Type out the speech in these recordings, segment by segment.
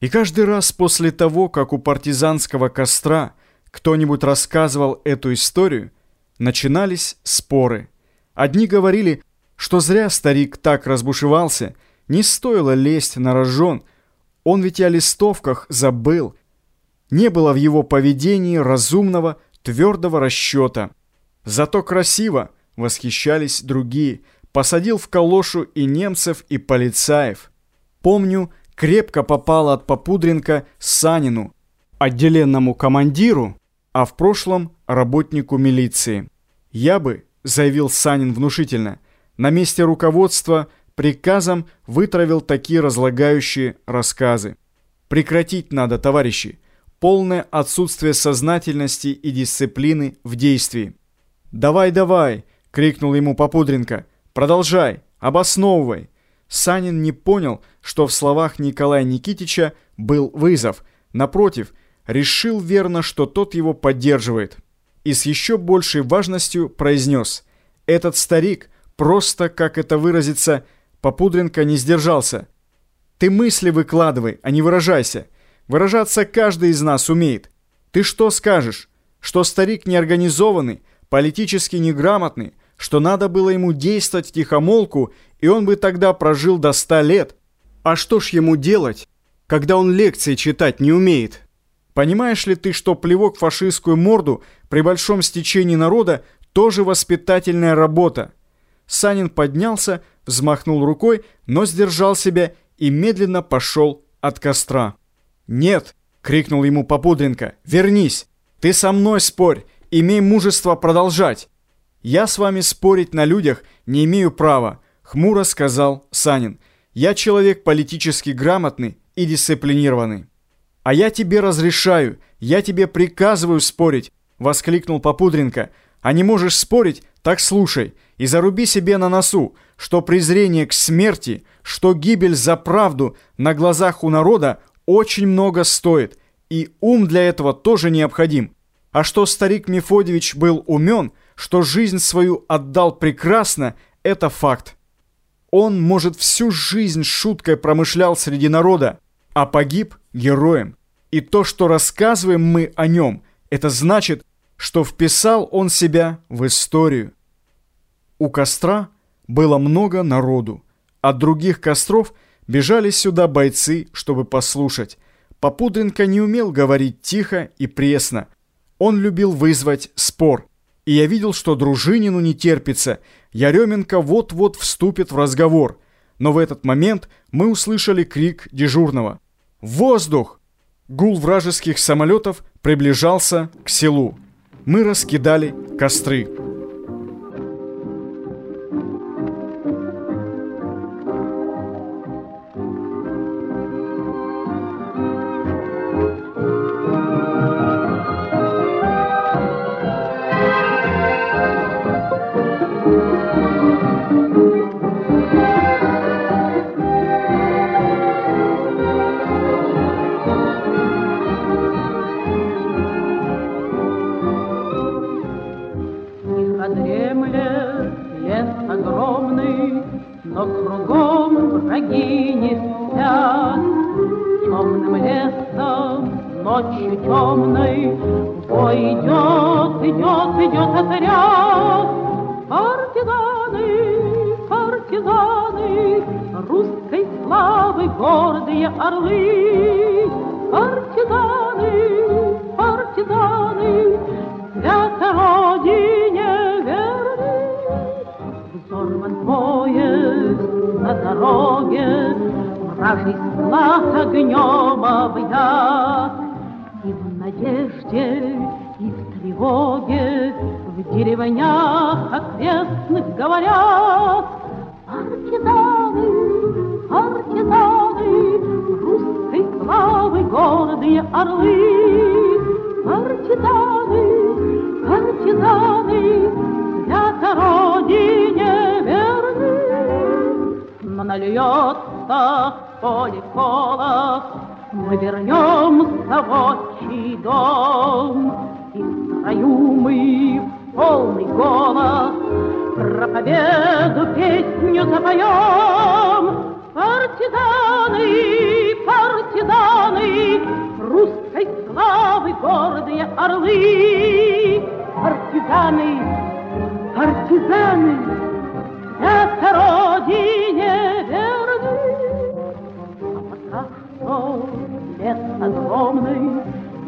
И каждый раз после того, как у партизанского костра кто-нибудь рассказывал эту историю, начинались споры. Одни говорили, что зря старик так разбушевался, не стоило лезть на рожон, он ведь о листовках забыл. Не было в его поведении разумного, твердого расчета. Зато красиво восхищались другие. Посадил в калошу и немцев, и полицаев. Помню, крепко попала от Попудренко Санину, отделенному командиру, а в прошлом работнику милиции. Я бы, заявил Санин внушительно, на месте руководства приказом вытравил такие разлагающие рассказы. Прекратить надо, товарищи, полное отсутствие сознательности и дисциплины в действии. «Давай, давай!» — крикнул ему Попудренко. «Продолжай, обосновывай!» Санин не понял, что в словах Николая Никитича был вызов. Напротив, решил верно, что тот его поддерживает. И с еще большей важностью произнес. «Этот старик просто, как это выразиться, Попудренко не сдержался. Ты мысли выкладывай, а не выражайся. Выражаться каждый из нас умеет. Ты что скажешь? Что старик неорганизованный, политически неграмотный, что надо было ему действовать тихомолку, и он бы тогда прожил до ста лет. А что ж ему делать, когда он лекции читать не умеет? Понимаешь ли ты, что плевок фашистскую морду при большом стечении народа тоже воспитательная работа? Санин поднялся, взмахнул рукой, но сдержал себя и медленно пошел от костра. «Нет!» — крикнул ему Попудренко. «Вернись! Ты со мной спорь! Имей мужество продолжать!» «Я с вами спорить на людях не имею права», — хмуро сказал Санин. «Я человек политически грамотный и дисциплинированный». «А я тебе разрешаю, я тебе приказываю спорить», — воскликнул Попудренко. «А не можешь спорить, так слушай, и заруби себе на носу, что презрение к смерти, что гибель за правду на глазах у народа очень много стоит, и ум для этого тоже необходим. А что старик Мефодьевич был умен, что жизнь свою отдал прекрасно, это факт. Он, может, всю жизнь шуткой промышлял среди народа, а погиб героем. И то, что рассказываем мы о нем, это значит, что вписал он себя в историю. У костра было много народу. От других костров бежали сюда бойцы, чтобы послушать. Попудренко не умел говорить тихо и пресно. Он любил вызвать спор. И я видел, что Дружинину не терпится. Яременко вот-вот вступит в разговор. Но в этот момент мы услышали крик дежурного. «Воздух!» Гул вражеских самолетов приближался к селу. Мы раскидали костры. Но кругом враги не спят. Темным лесом, ночью темной, бой идет, идет, идет отряд. Партизаны, партизаны, русской славы гордые орлы. На дороге, Вражий склад огнем объят. И в надежде, и в тревоге В деревнях окрестных говорят Партизаны, партизаны, Русской славы гордые орлы. Партизаны, партизаны, Словно льется в поле колос, Мы вернемся в отчий дом, И в краю мы полный голос. Про победу песню запоем. Партизаны, партизаны, Русской славы гордые орлы, Партизаны, партизаны, это Родине лес огромный,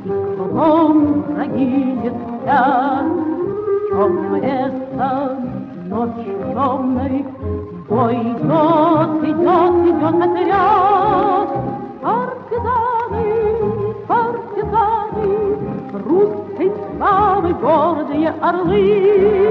и кругом враги не спят. Темным лесом ночью темной Бой идет, идет, идет отряд. Партизаны, партизаны, Русской славы гордые орлы.